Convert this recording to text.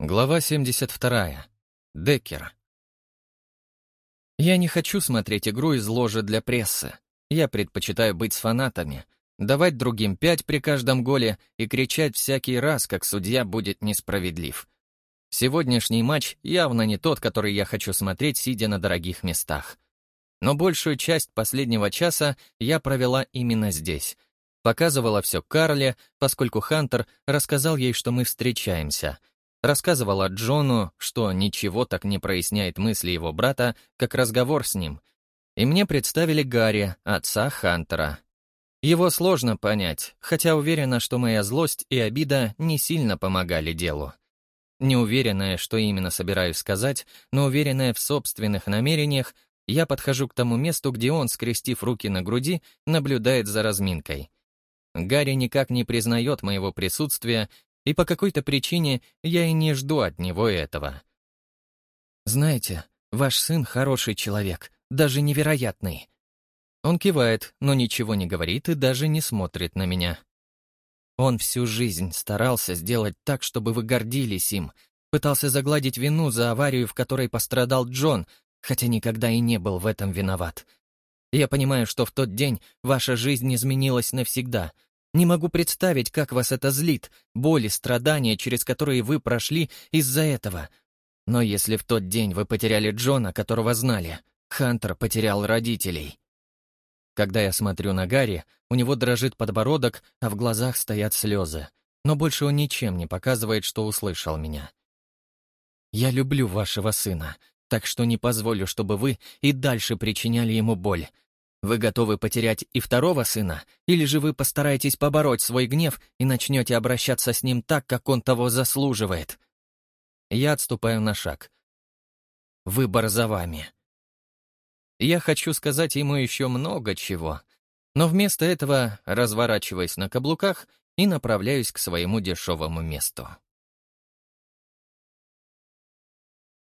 Глава 72. Деккер. Я не хочу смотреть игру из ложи для прессы. Я предпочитаю быть с фанатами, давать другим пять при каждом голе и кричать всякий раз, как судья будет несправедлив. Сегодняшний матч явно не тот, который я хочу смотреть, сидя на дорогих местах. Но большую часть последнего часа я провела именно здесь. Показывала все Карле, поскольку Хантер рассказал ей, что мы встречаемся — Рассказывала Джону, что ничего так не проясняет мысли его брата, как разговор с ним. И мне представили Гарри, отца Хантера. Его сложно понять, хотя уверена, что моя злость и обида не сильно помогали делу. Не уверенная, что именно собираюсь сказать, но уверенная в собственных намерениях, я подхожу к тому месту, где он, скрестив руки на груди, наблюдает за разминкой. Гарри никак не признает моего присутствия и по какой-то причине я и не жду от него этого. «Знаете, ваш сын хороший человек, даже невероятный». Он кивает, но ничего не говорит и даже не смотрит на меня. Он всю жизнь старался сделать так, чтобы вы гордились им, пытался загладить вину за аварию, в которой пострадал Джон, хотя никогда и не был в этом виноват. Я понимаю, что в тот день ваша жизнь изменилась навсегда — не могу представить, как вас это злит, боли, страдания, через которые вы прошли из-за этого. Но если в тот день вы потеряли Джона, которого знали, Хантер потерял родителей. Когда я смотрю на Гарри, у него дрожит подбородок, а в глазах стоят слезы. Но больше он ничем не показывает, что услышал меня. «Я люблю вашего сына, так что не позволю, чтобы вы и дальше причиняли ему боль. Вы готовы потерять и второго сына, или же вы постараетесь побороть свой гнев и начнете обращаться с ним так, как он того заслуживает? Я отступаю на шаг. Выбор за вами. Я хочу сказать ему еще много чего, но вместо этого разворачиваюсь на каблуках и направляюсь к своему дешевому месту.